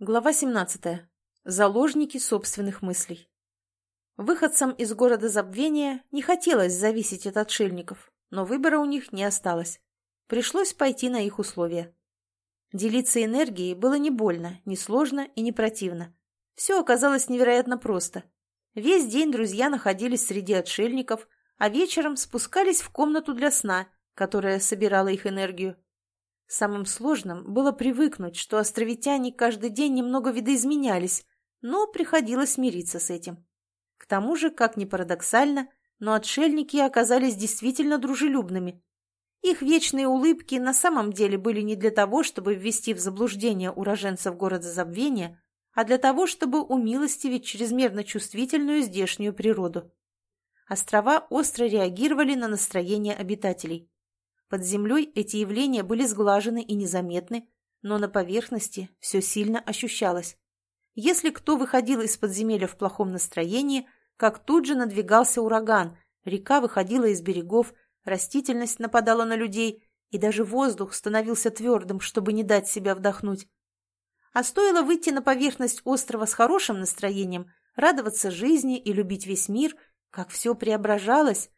Глава 17. Заложники собственных мыслей. Выходцам из города забвения не хотелось зависеть от отшельников, но выбора у них не осталось. Пришлось пойти на их условия. Делиться энергией было не больно, не сложно и не противно. Все оказалось невероятно просто. Весь день друзья находились среди отшельников, а вечером спускались в комнату для сна, которая собирала их энергию. Самым сложным было привыкнуть, что островитяне каждый день немного видоизменялись, но приходилось смириться с этим. К тому же, как ни парадоксально, но отшельники оказались действительно дружелюбными. Их вечные улыбки на самом деле были не для того, чтобы ввести в заблуждение уроженцев города забвения, а для того, чтобы умилостивить чрезмерно чувствительную здешнюю природу. Острова остро реагировали на настроение обитателей. Под землей эти явления были сглажены и незаметны, но на поверхности все сильно ощущалось. Если кто выходил из подземелья в плохом настроении, как тут же надвигался ураган, река выходила из берегов, растительность нападала на людей, и даже воздух становился твердым, чтобы не дать себя вдохнуть. А стоило выйти на поверхность острова с хорошим настроением, радоваться жизни и любить весь мир, как все преображалось.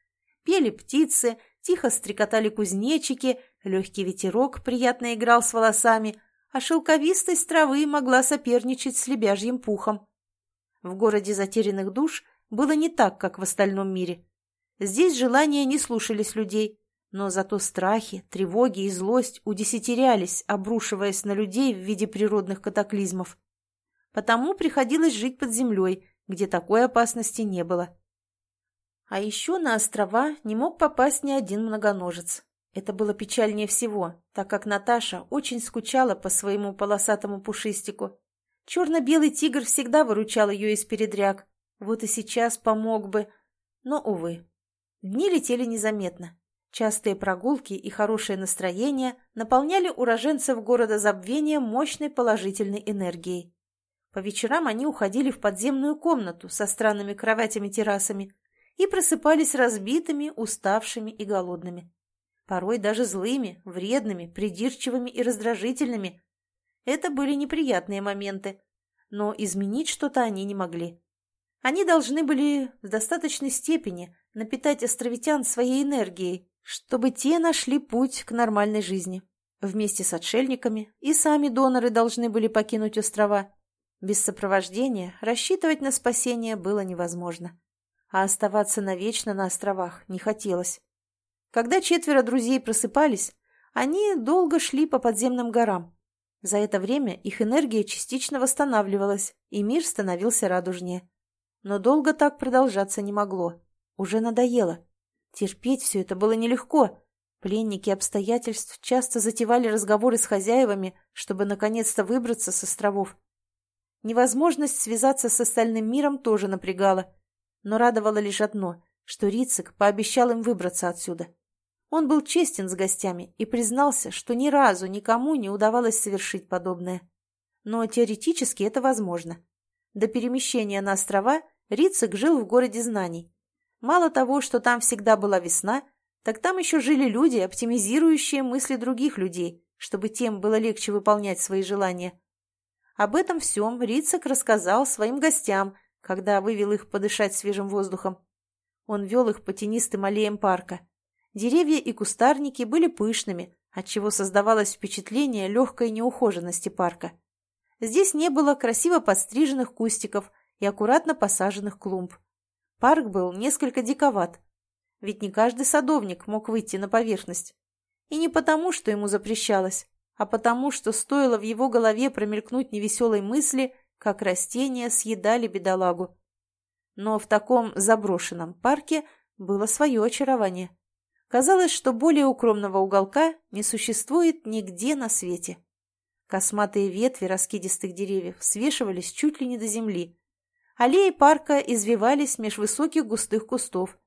Пели птицы, Тихо стрекотали кузнечики, легкий ветерок приятно играл с волосами, а шелковистость травы могла соперничать с лебяжьим пухом. В городе затерянных душ было не так, как в остальном мире. Здесь желания не слушались людей, но зато страхи, тревоги и злость удесятерялись, обрушиваясь на людей в виде природных катаклизмов. Потому приходилось жить под землей, где такой опасности не было. А еще на острова не мог попасть ни один многоножец. Это было печальнее всего, так как Наташа очень скучала по своему полосатому пушистику. Черно-белый тигр всегда выручал ее из передряг. Вот и сейчас помог бы. Но, увы. Дни летели незаметно. Частые прогулки и хорошее настроение наполняли уроженцев города забвения мощной положительной энергией. По вечерам они уходили в подземную комнату со странными кроватями-террасами, и просыпались разбитыми, уставшими и голодными. Порой даже злыми, вредными, придирчивыми и раздражительными. Это были неприятные моменты, но изменить что-то они не могли. Они должны были в достаточной степени напитать островитян своей энергией, чтобы те нашли путь к нормальной жизни. Вместе с отшельниками и сами доноры должны были покинуть острова. Без сопровождения рассчитывать на спасение было невозможно а оставаться навечно на островах не хотелось. Когда четверо друзей просыпались, они долго шли по подземным горам. За это время их энергия частично восстанавливалась, и мир становился радужнее. Но долго так продолжаться не могло. Уже надоело. Терпеть все это было нелегко. Пленники обстоятельств часто затевали разговоры с хозяевами, чтобы наконец-то выбраться с островов. Невозможность связаться с остальным миром тоже напрягала но радовало лишь одно, что Рицик пообещал им выбраться отсюда. Он был честен с гостями и признался, что ни разу никому не удавалось совершить подобное. Но теоретически это возможно. До перемещения на острова Рицик жил в городе знаний. Мало того, что там всегда была весна, так там еще жили люди, оптимизирующие мысли других людей, чтобы тем было легче выполнять свои желания. Об этом всем Рицик рассказал своим гостям – когда вывел их подышать свежим воздухом. Он вел их по тенистым аллеям парка. Деревья и кустарники были пышными, отчего создавалось впечатление легкой неухоженности парка. Здесь не было красиво подстриженных кустиков и аккуратно посаженных клумб. Парк был несколько диковат, ведь не каждый садовник мог выйти на поверхность. И не потому, что ему запрещалось, а потому, что стоило в его голове промелькнуть невеселой мысли – как растения съедали бедолагу. Но в таком заброшенном парке было свое очарование. Казалось, что более укромного уголка не существует нигде на свете. Косматые ветви раскидистых деревьев свешивались чуть ли не до земли. Аллеи парка извивались меж высоких густых кустов.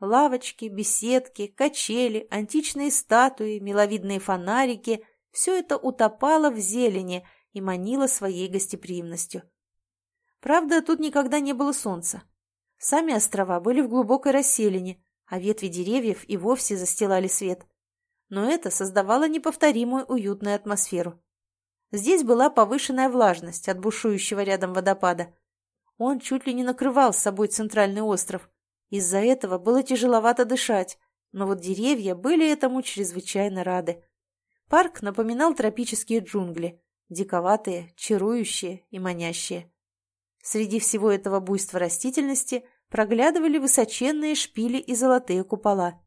Лавочки, беседки, качели, античные статуи, миловидные фонарики — все это утопало в зелени — и манила своей гостеприимностью. Правда, тут никогда не было солнца. Сами острова были в глубокой расселине, а ветви деревьев и вовсе застилали свет. Но это создавало неповторимую уютную атмосферу. Здесь была повышенная влажность от бушующего рядом водопада. Он чуть ли не накрывал с собой центральный остров. Из-за этого было тяжеловато дышать, но вот деревья были этому чрезвычайно рады. Парк напоминал тропические джунгли, диковатые, чарующие и манящие. Среди всего этого буйства растительности проглядывали высоченные шпили и золотые купола.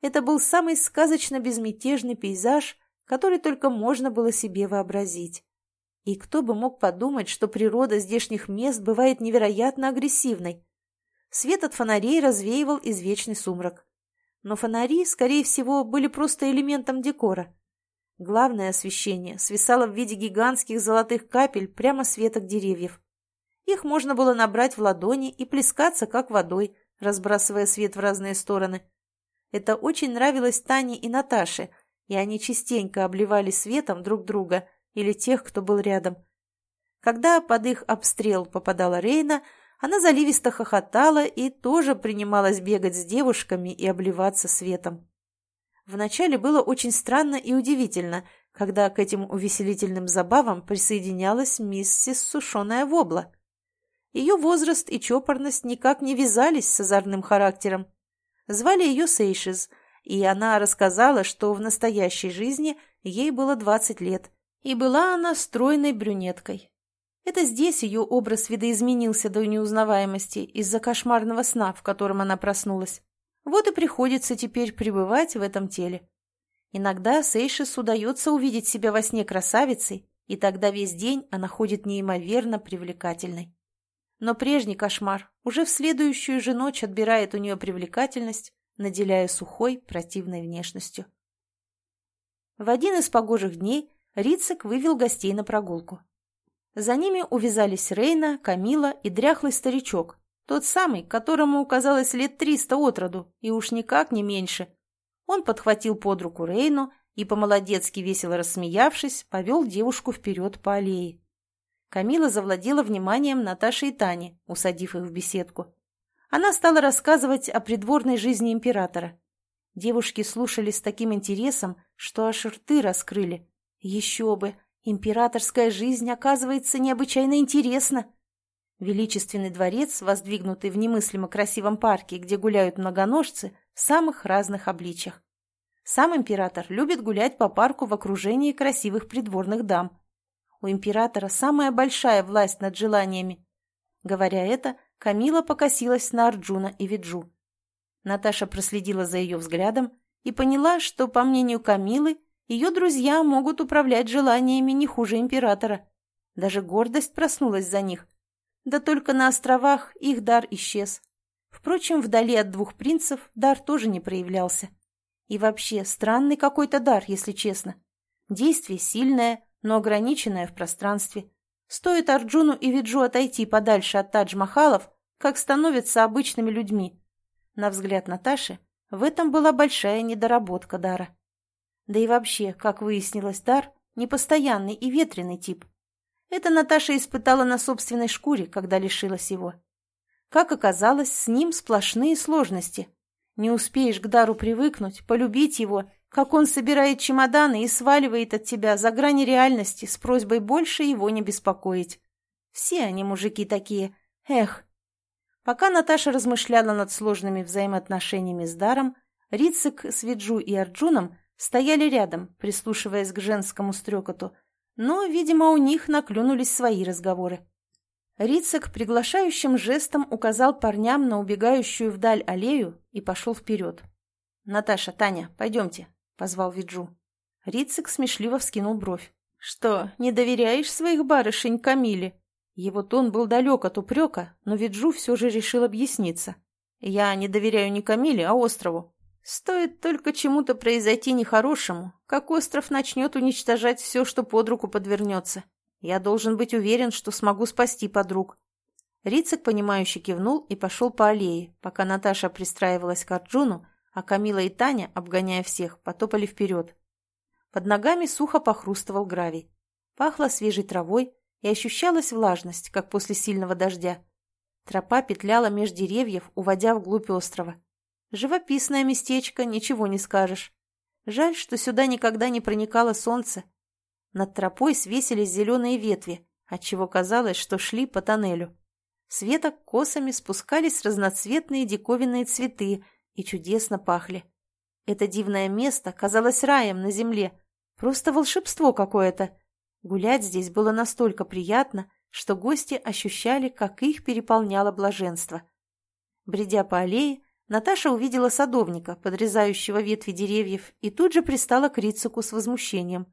Это был самый сказочно безмятежный пейзаж, который только можно было себе вообразить. И кто бы мог подумать, что природа здешних мест бывает невероятно агрессивной. Свет от фонарей развеивал извечный сумрак. Но фонари, скорее всего, были просто элементом декора. Главное освещение свисало в виде гигантских золотых капель прямо с веток деревьев. Их можно было набрать в ладони и плескаться, как водой, разбрасывая свет в разные стороны. Это очень нравилось Тане и Наташе, и они частенько обливали светом друг друга или тех, кто был рядом. Когда под их обстрел попадала Рейна, она заливисто хохотала и тоже принималась бегать с девушками и обливаться светом. Вначале было очень странно и удивительно, когда к этим увеселительным забавам присоединялась миссис Сушеная Вобла. Ее возраст и чопорность никак не вязались с озорным характером. Звали ее Сейшиз, и она рассказала, что в настоящей жизни ей было 20 лет, и была она стройной брюнеткой. Это здесь ее образ видоизменился до неузнаваемости из-за кошмарного сна, в котором она проснулась. Вот и приходится теперь пребывать в этом теле. Иногда Сейшис удается увидеть себя во сне красавицей, и тогда весь день она ходит неимоверно привлекательной. Но прежний кошмар уже в следующую же ночь отбирает у нее привлекательность, наделяя сухой, противной внешностью. В один из погожих дней Рицик вывел гостей на прогулку. За ними увязались Рейна, Камила и дряхлый старичок, тот самый, которому казалось лет триста от роду, и уж никак не меньше. Он подхватил под руку Рейну и, по-молодецки весело рассмеявшись, повел девушку вперед по аллее. Камила завладела вниманием Наташи и Тани, усадив их в беседку. Она стала рассказывать о придворной жизни императора. Девушки слушали с таким интересом, что аж рты раскрыли. Еще бы! Императорская жизнь, оказывается, необычайно интересна. Величественный дворец, воздвигнутый в немыслимо красивом парке, где гуляют многоножцы, в самых разных обличьях. Сам император любит гулять по парку в окружении красивых придворных дам. У императора самая большая власть над желаниями. Говоря это, Камила покосилась на Арджуна и Виджу. Наташа проследила за ее взглядом и поняла, что, по мнению Камилы, ее друзья могут управлять желаниями не хуже императора. Даже гордость проснулась за них. Да только на островах их дар исчез. Впрочем, вдали от двух принцев дар тоже не проявлялся. И вообще, странный какой-то дар, если честно. Действие сильное, но ограниченное в пространстве. Стоит Арджуну и Виджу отойти подальше от Тадж-Махалов, как становятся обычными людьми. На взгляд Наташи, в этом была большая недоработка дара. Да и вообще, как выяснилось, дар – непостоянный и ветреный тип. Это Наташа испытала на собственной шкуре, когда лишилась его. Как оказалось, с ним сплошные сложности. Не успеешь к дару привыкнуть, полюбить его – как он собирает чемоданы и сваливает от тебя за грани реальности с просьбой больше его не беспокоить. Все они мужики такие. Эх. Пока Наташа размышляла над сложными взаимоотношениями с Даром, Рицик с Виджу и Арджуном стояли рядом, прислушиваясь к женскому стрекоту, но, видимо, у них наклюнулись свои разговоры. Рицик приглашающим жестом указал парням на убегающую вдаль аллею и пошел вперед. «Наташа, Таня, пойдемте, позвал Виджу. Рицик смешливо вскинул бровь. «Что, не доверяешь своих барышень Камиле?» Его тон был далек от упрека, но Виджу все же решил объясниться. «Я не доверяю не Камиле, а острову. Стоит только чему-то произойти нехорошему, как остров начнет уничтожать все, что под руку подвернется. Я должен быть уверен, что смогу спасти подруг». Рицик, понимающе кивнул и пошел по аллее, пока Наташа пристраивалась к Арджуну, а Камила и Таня, обгоняя всех, потопали вперед. Под ногами сухо похрустывал гравий. Пахло свежей травой и ощущалась влажность, как после сильного дождя. Тропа петляла меж деревьев, уводя вглубь острова. Живописное местечко, ничего не скажешь. Жаль, что сюда никогда не проникало солнце. Над тропой свесились зеленые ветви, отчего казалось, что шли по тоннелю. С веток косами спускались разноцветные диковинные цветы и чудесно пахли. Это дивное место казалось раем на земле. Просто волшебство какое-то. Гулять здесь было настолько приятно, что гости ощущали, как их переполняло блаженство. Бредя по аллее, Наташа увидела садовника, подрезающего ветви деревьев, и тут же пристала к Рицуку с возмущением.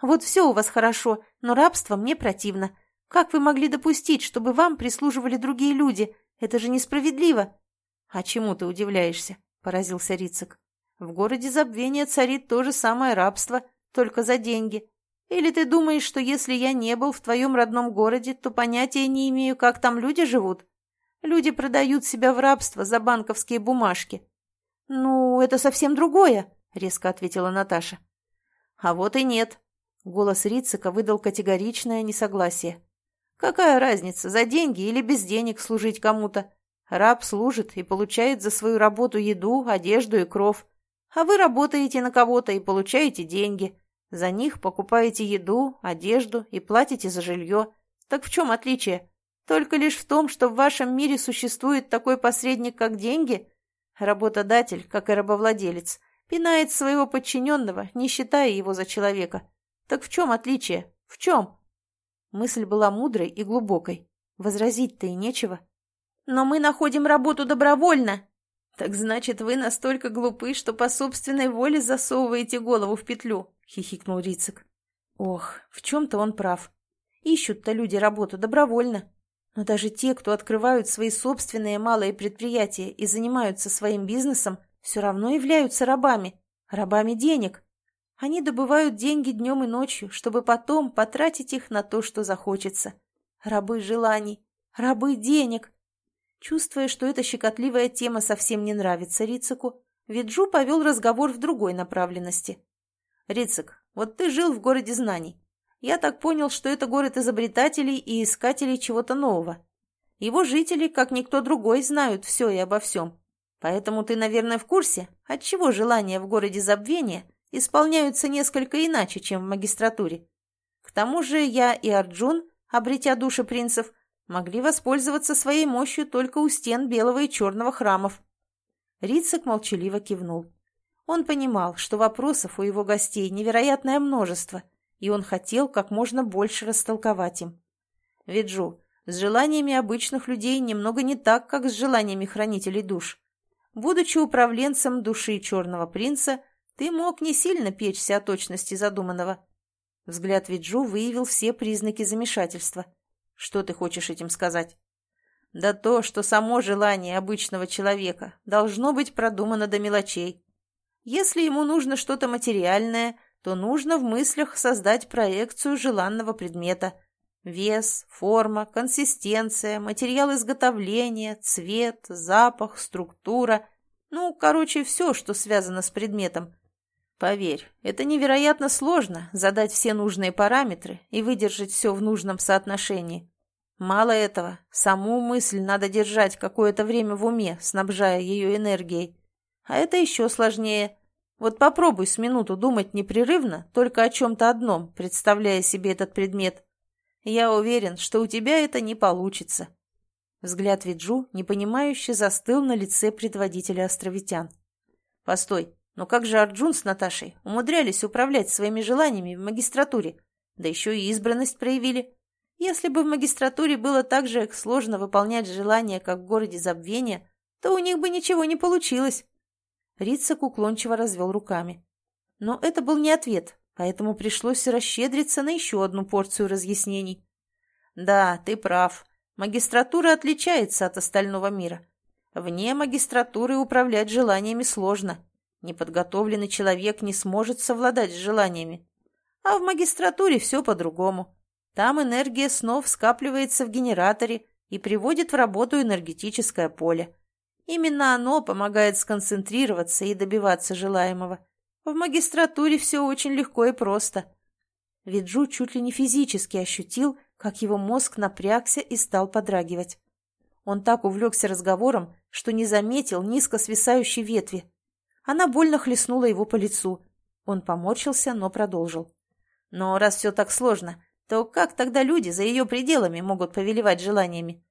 «Вот все у вас хорошо, но рабство мне противно. Как вы могли допустить, чтобы вам прислуживали другие люди? Это же несправедливо!» «А чему ты удивляешься?» – поразился Рицик. «В городе забвения царит то же самое рабство, только за деньги. Или ты думаешь, что если я не был в твоем родном городе, то понятия не имею, как там люди живут? Люди продают себя в рабство за банковские бумажки. «Ну, это совсем другое», — резко ответила Наташа. «А вот и нет». Голос Рицика выдал категоричное несогласие. «Какая разница, за деньги или без денег служить кому-то? Раб служит и получает за свою работу еду, одежду и кров. А вы работаете на кого-то и получаете деньги. За них покупаете еду, одежду и платите за жилье. Так в чем отличие? Только лишь в том, что в вашем мире существует такой посредник, как деньги? Работодатель, как и рабовладелец, пинает своего подчиненного, не считая его за человека. Так в чем отличие? В чем? Мысль была мудрой и глубокой. Возразить-то и нечего. Но мы находим работу добровольно. Так значит, вы настолько глупы, что по собственной воле засовываете голову в петлю. — хихикнул Рицик. «Ох, в чем-то он прав. Ищут-то люди работу добровольно. Но даже те, кто открывают свои собственные малые предприятия и занимаются своим бизнесом, все равно являются рабами. Рабами денег. Они добывают деньги днем и ночью, чтобы потом потратить их на то, что захочется. Рабы желаний, рабы денег. Чувствуя, что эта щекотливая тема совсем не нравится Рицику, Виджу повел разговор в другой направленности. Рицик, вот ты жил в городе знаний. Я так понял, что это город изобретателей и искателей чего-то нового. Его жители, как никто другой, знают все и обо всем. Поэтому ты, наверное, в курсе, отчего желания в городе забвения исполняются несколько иначе, чем в магистратуре. К тому же я и Арджун, обретя души принцев, могли воспользоваться своей мощью только у стен белого и черного храмов. Рицик молчаливо кивнул. Он понимал, что вопросов у его гостей невероятное множество, и он хотел как можно больше растолковать им. Виджу, с желаниями обычных людей немного не так, как с желаниями хранителей душ. Будучи управленцем души Черного Принца, ты мог не сильно печься о точности задуманного. Взгляд Виджу выявил все признаки замешательства. Что ты хочешь этим сказать? Да то, что само желание обычного человека должно быть продумано до мелочей. Если ему нужно что-то материальное, то нужно в мыслях создать проекцию желанного предмета. Вес, форма, консистенция, материал изготовления, цвет, запах, структура. Ну, короче, все, что связано с предметом. Поверь, это невероятно сложно задать все нужные параметры и выдержать все в нужном соотношении. Мало этого, саму мысль надо держать какое-то время в уме, снабжая ее энергией. А это еще сложнее. Вот попробуй с минуту думать непрерывно, только о чем-то одном, представляя себе этот предмет. Я уверен, что у тебя это не получится. Взгляд Виджу, непонимающе, застыл на лице предводителя островитян. Постой, но как же Арджун с Наташей умудрялись управлять своими желаниями в магистратуре? Да еще и избранность проявили. Если бы в магистратуре было так же сложно выполнять желания, как в городе забвения, то у них бы ничего не получилось. Рицак уклончиво развел руками. Но это был не ответ, поэтому пришлось расщедриться на еще одну порцию разъяснений. «Да, ты прав. Магистратура отличается от остального мира. Вне магистратуры управлять желаниями сложно. Неподготовленный человек не сможет совладать с желаниями. А в магистратуре все по-другому. Там энергия снов скапливается в генераторе и приводит в работу энергетическое поле. Именно оно помогает сконцентрироваться и добиваться желаемого. В магистратуре все очень легко и просто. Виджу чуть ли не физически ощутил, как его мозг напрягся и стал подрагивать. Он так увлекся разговором, что не заметил низко свисающей ветви. Она больно хлестнула его по лицу. Он поморщился, но продолжил. Но раз все так сложно, то как тогда люди за ее пределами могут повелевать желаниями?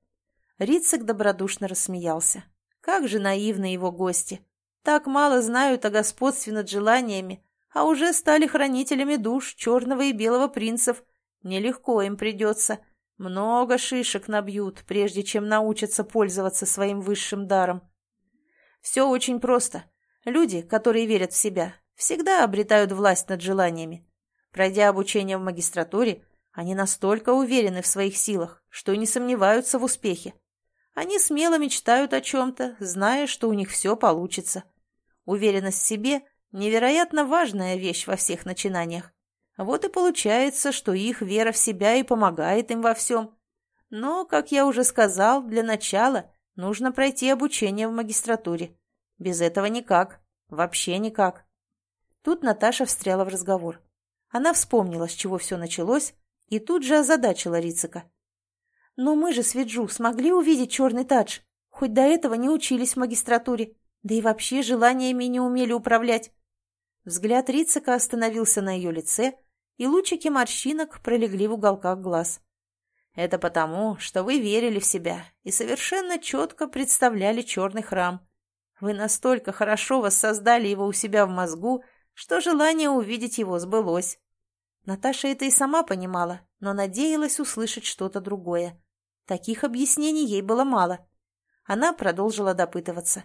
Рицик добродушно рассмеялся. Как же наивны его гости. Так мало знают о господстве над желаниями, а уже стали хранителями душ черного и белого принцев. Нелегко им придется. Много шишек набьют, прежде чем научатся пользоваться своим высшим даром. Все очень просто. Люди, которые верят в себя, всегда обретают власть над желаниями. Пройдя обучение в магистратуре, они настолько уверены в своих силах, что не сомневаются в успехе. Они смело мечтают о чем-то, зная, что у них все получится. Уверенность в себе – невероятно важная вещь во всех начинаниях. Вот и получается, что их вера в себя и помогает им во всем. Но, как я уже сказал, для начала нужно пройти обучение в магистратуре. Без этого никак. Вообще никак. Тут Наташа встряла в разговор. Она вспомнила, с чего все началось, и тут же озадачила Рицика. «Но мы же с Виджу смогли увидеть черный тадж, хоть до этого не учились в магистратуре, да и вообще желаниями не умели управлять». Взгляд Рицика остановился на ее лице, и лучики морщинок пролегли в уголках глаз. «Это потому, что вы верили в себя и совершенно четко представляли черный храм. Вы настолько хорошо воссоздали его у себя в мозгу, что желание увидеть его сбылось». Наташа это и сама понимала, но надеялась услышать что-то другое. Таких объяснений ей было мало. Она продолжила допытываться.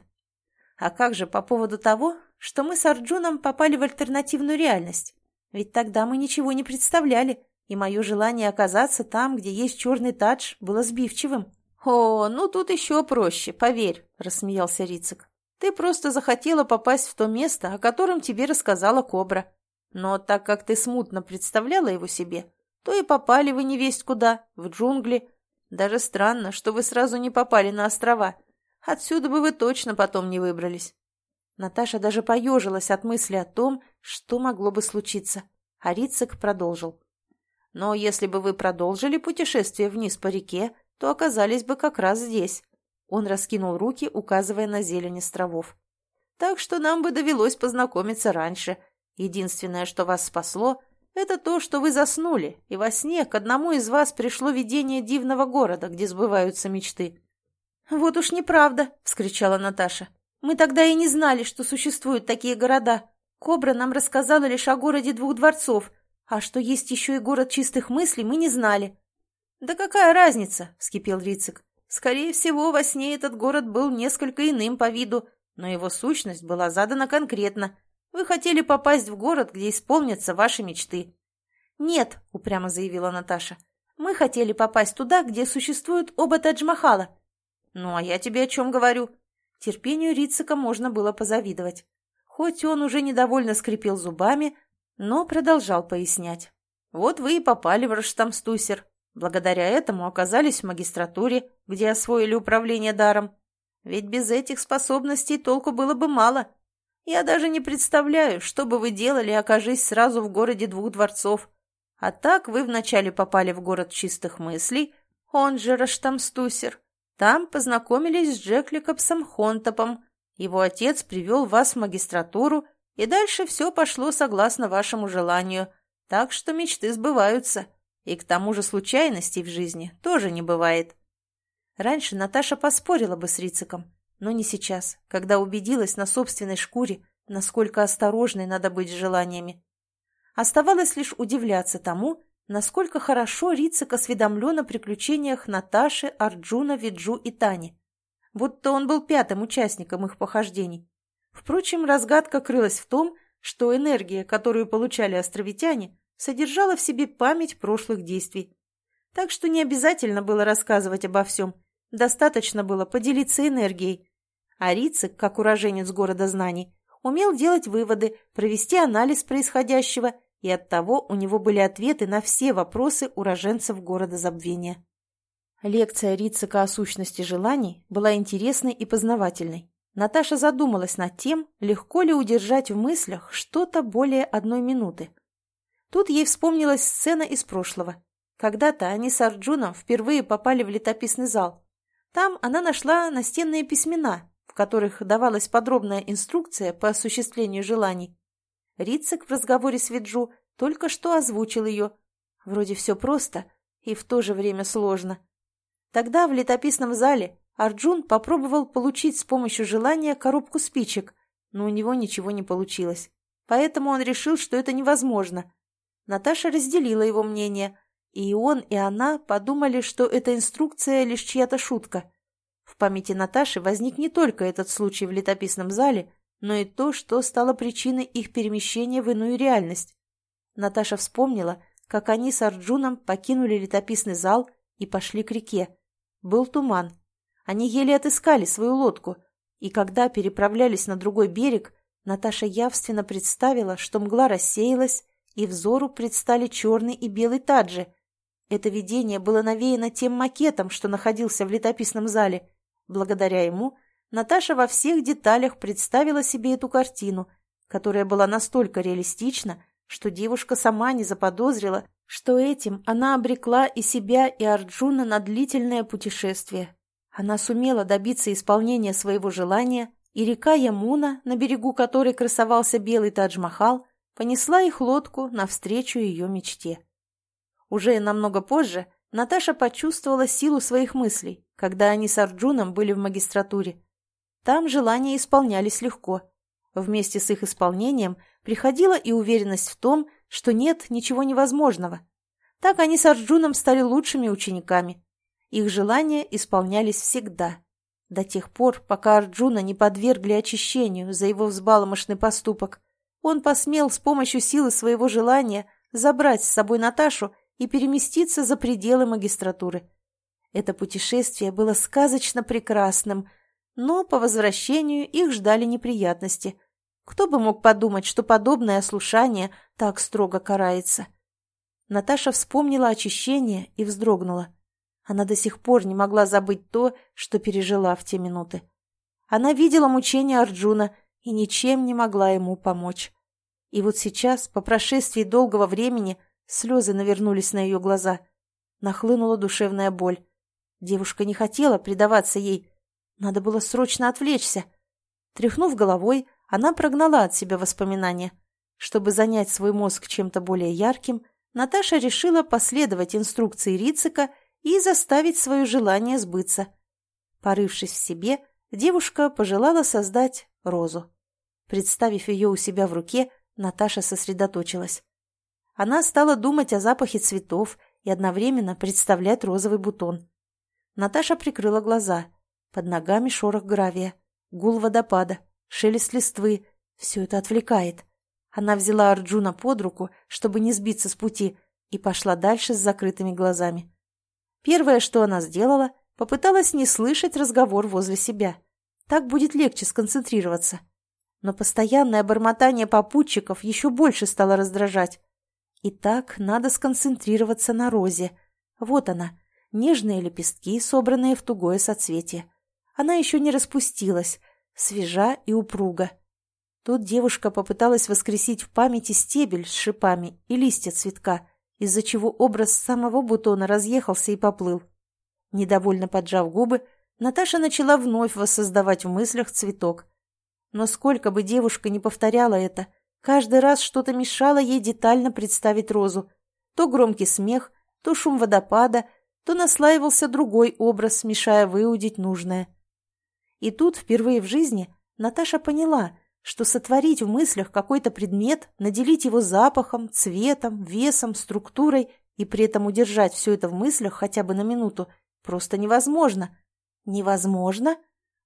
А как же по поводу того, что мы с Арджуном попали в альтернативную реальность? Ведь тогда мы ничего не представляли, и мое желание оказаться там, где есть черный тадж, было сбивчивым. «О, ну тут еще проще, поверь», — рассмеялся Рицик. «Ты просто захотела попасть в то место, о котором тебе рассказала Кобра. Но так как ты смутно представляла его себе, то и попали вы невесть куда, в джунгли, даже странно, что вы сразу не попали на острова. Отсюда бы вы точно потом не выбрались. Наташа даже поежилась от мысли о том, что могло бы случиться. А Рицик продолжил. Но если бы вы продолжили путешествие вниз по реке, то оказались бы как раз здесь. Он раскинул руки, указывая на зелень островов. Так что нам бы довелось познакомиться раньше. Единственное, что вас спасло, это то, что вы заснули, и во сне к одному из вас пришло видение дивного города, где сбываются мечты. «Вот уж неправда!» — вскричала Наташа. «Мы тогда и не знали, что существуют такие города. Кобра нам рассказала лишь о городе двух дворцов, а что есть еще и город чистых мыслей, мы не знали». «Да какая разница?» — вскипел Рицик. «Скорее всего, во сне этот город был несколько иным по виду, но его сущность была задана конкретно, вы хотели попасть в город, где исполнятся ваши мечты». «Нет», — упрямо заявила Наташа. «Мы хотели попасть туда, где существуют оба Тадж-Махала». «Ну, а я тебе о чем говорю?» Терпению Рицика можно было позавидовать. Хоть он уже недовольно скрипел зубами, но продолжал пояснять. «Вот вы и попали в Раштамстусер. Благодаря этому оказались в магистратуре, где освоили управление даром. Ведь без этих способностей толку было бы мало. Я даже не представляю, что бы вы делали, окажись сразу в городе двух дворцов. А так вы вначале попали в город чистых мыслей, он же Раштамстусер. Там познакомились с Джекликопсом Хонтопом. Его отец привел вас в магистратуру, и дальше все пошло согласно вашему желанию. Так что мечты сбываются. И к тому же случайностей в жизни тоже не бывает. Раньше Наташа поспорила бы с Рициком, но не сейчас, когда убедилась на собственной шкуре, насколько осторожной надо быть с желаниями. Оставалось лишь удивляться тому, насколько хорошо Рицик осведомлен о приключениях Наташи, Арджуна, Виджу и Тани. Будто он был пятым участником их похождений. Впрочем, разгадка крылась в том, что энергия, которую получали островитяне, содержала в себе память прошлых действий. Так что не обязательно было рассказывать обо всем, достаточно было поделиться энергией, а Рицик, как уроженец города знаний, умел делать выводы, провести анализ происходящего, и оттого у него были ответы на все вопросы уроженцев города забвения. Лекция Рицика о сущности желаний была интересной и познавательной. Наташа задумалась над тем, легко ли удержать в мыслях что-то более одной минуты. Тут ей вспомнилась сцена из прошлого. Когда-то они с Арджуном впервые попали в летописный зал. Там она нашла настенные письмена, в которых давалась подробная инструкция по осуществлению желаний. Рицик в разговоре с Виджу только что озвучил ее. Вроде все просто и в то же время сложно. Тогда в летописном зале Арджун попробовал получить с помощью желания коробку спичек, но у него ничего не получилось. Поэтому он решил, что это невозможно. Наташа разделила его мнение, и он, и она подумали, что эта инструкция лишь чья-то шутка. В памяти Наташи возник не только этот случай в летописном зале, но и то, что стало причиной их перемещения в иную реальность. Наташа вспомнила, как они с Арджуном покинули летописный зал и пошли к реке. Был туман. Они еле отыскали свою лодку, и когда переправлялись на другой берег, Наташа явственно представила, что мгла рассеялась, и взору предстали черный и белый таджи. Это видение было навеяно тем макетом, что находился в летописном зале. Благодаря ему Наташа во всех деталях представила себе эту картину, которая была настолько реалистична, что девушка сама не заподозрила, что этим она обрекла и себя, и Арджуна на длительное путешествие. Она сумела добиться исполнения своего желания, и река Ямуна, на берегу которой красовался белый Тадж-Махал, понесла их лодку навстречу ее мечте. Уже намного позже Наташа почувствовала силу своих мыслей, когда они с Арджуном были в магистратуре. Там желания исполнялись легко. Вместе с их исполнением – приходила и уверенность в том, что нет ничего невозможного. Так они с Арджуном стали лучшими учениками. Их желания исполнялись всегда. До тех пор, пока Арджуна не подвергли очищению за его взбаломошный поступок. Он посмел с помощью силы своего желания забрать с собой Наташу и переместиться за пределы магистратуры. Это путешествие было сказочно прекрасным, но по возвращению их ждали неприятности – кто бы мог подумать, что подобное ослушание так строго карается? Наташа вспомнила очищение и вздрогнула. Она до сих пор не могла забыть то, что пережила в те минуты. Она видела мучения Арджуна и ничем не могла ему помочь. И вот сейчас, по прошествии долгого времени, слезы навернулись на ее глаза. Нахлынула душевная боль. Девушка не хотела предаваться ей. Надо было срочно отвлечься. Тряхнув головой, она прогнала от себя воспоминания. Чтобы занять свой мозг чем-то более ярким, Наташа решила последовать инструкции Рицика и заставить свое желание сбыться. Порывшись в себе, девушка пожелала создать розу. Представив ее у себя в руке, Наташа сосредоточилась. Она стала думать о запахе цветов и одновременно представлять розовый бутон. Наташа прикрыла глаза. Под ногами шорох гравия, гул водопада шелест листвы. Все это отвлекает. Она взяла Арджуна под руку, чтобы не сбиться с пути, и пошла дальше с закрытыми глазами. Первое, что она сделала, попыталась не слышать разговор возле себя. Так будет легче сконцентрироваться. Но постоянное бормотание попутчиков еще больше стало раздражать. Итак, надо сконцентрироваться на розе. Вот она, нежные лепестки, собранные в тугое соцветие. Она еще не распустилась, свежа и упруга. Тут девушка попыталась воскресить в памяти стебель с шипами и листья цветка, из-за чего образ самого бутона разъехался и поплыл. Недовольно поджав губы, Наташа начала вновь воссоздавать в мыслях цветок. Но сколько бы девушка не повторяла это, каждый раз что-то мешало ей детально представить розу. То громкий смех, то шум водопада, то наслаивался другой образ, мешая выудить нужное. И тут впервые в жизни Наташа поняла, что сотворить в мыслях какой-то предмет, наделить его запахом, цветом, весом, структурой и при этом удержать все это в мыслях хотя бы на минуту просто невозможно. Невозможно?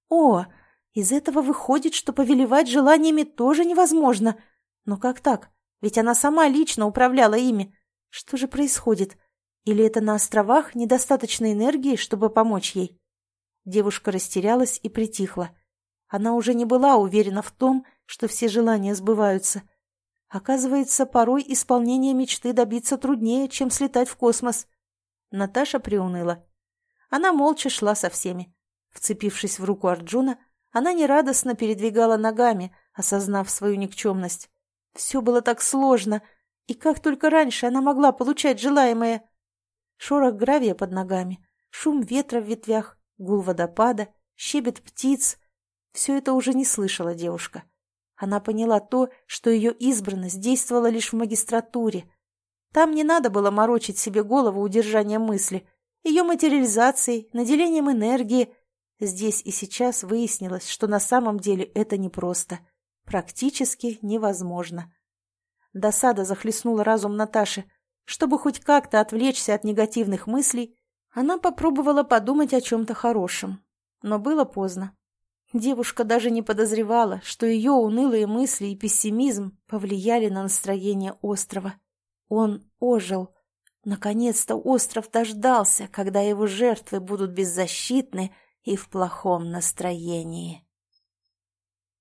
О, из этого выходит, что повелевать желаниями тоже невозможно. Но как так? Ведь она сама лично управляла ими. Что же происходит? Или это на островах недостаточно энергии, чтобы помочь ей? Девушка растерялась и притихла. Она уже не была уверена в том, что все желания сбываются. Оказывается, порой исполнение мечты добиться труднее, чем слетать в космос. Наташа приуныла. Она молча шла со всеми. Вцепившись в руку Арджуна, она нерадостно передвигала ногами, осознав свою никчемность. Все было так сложно, и как только раньше она могла получать желаемое. Шорох гравия под ногами, шум ветра в ветвях, Гул водопада, щебет птиц — все это уже не слышала девушка. Она поняла то, что ее избранность действовала лишь в магистратуре. Там не надо было морочить себе голову удержанием мысли, ее материализацией, наделением энергии. Здесь и сейчас выяснилось, что на самом деле это непросто. Практически невозможно. Досада захлестнула разум Наташи. Чтобы хоть как-то отвлечься от негативных мыслей, она попробовала подумать о чем-то хорошем. Но было поздно. Девушка даже не подозревала, что ее унылые мысли и пессимизм повлияли на настроение острова. Он ожил. Наконец-то остров дождался, когда его жертвы будут беззащитны и в плохом настроении.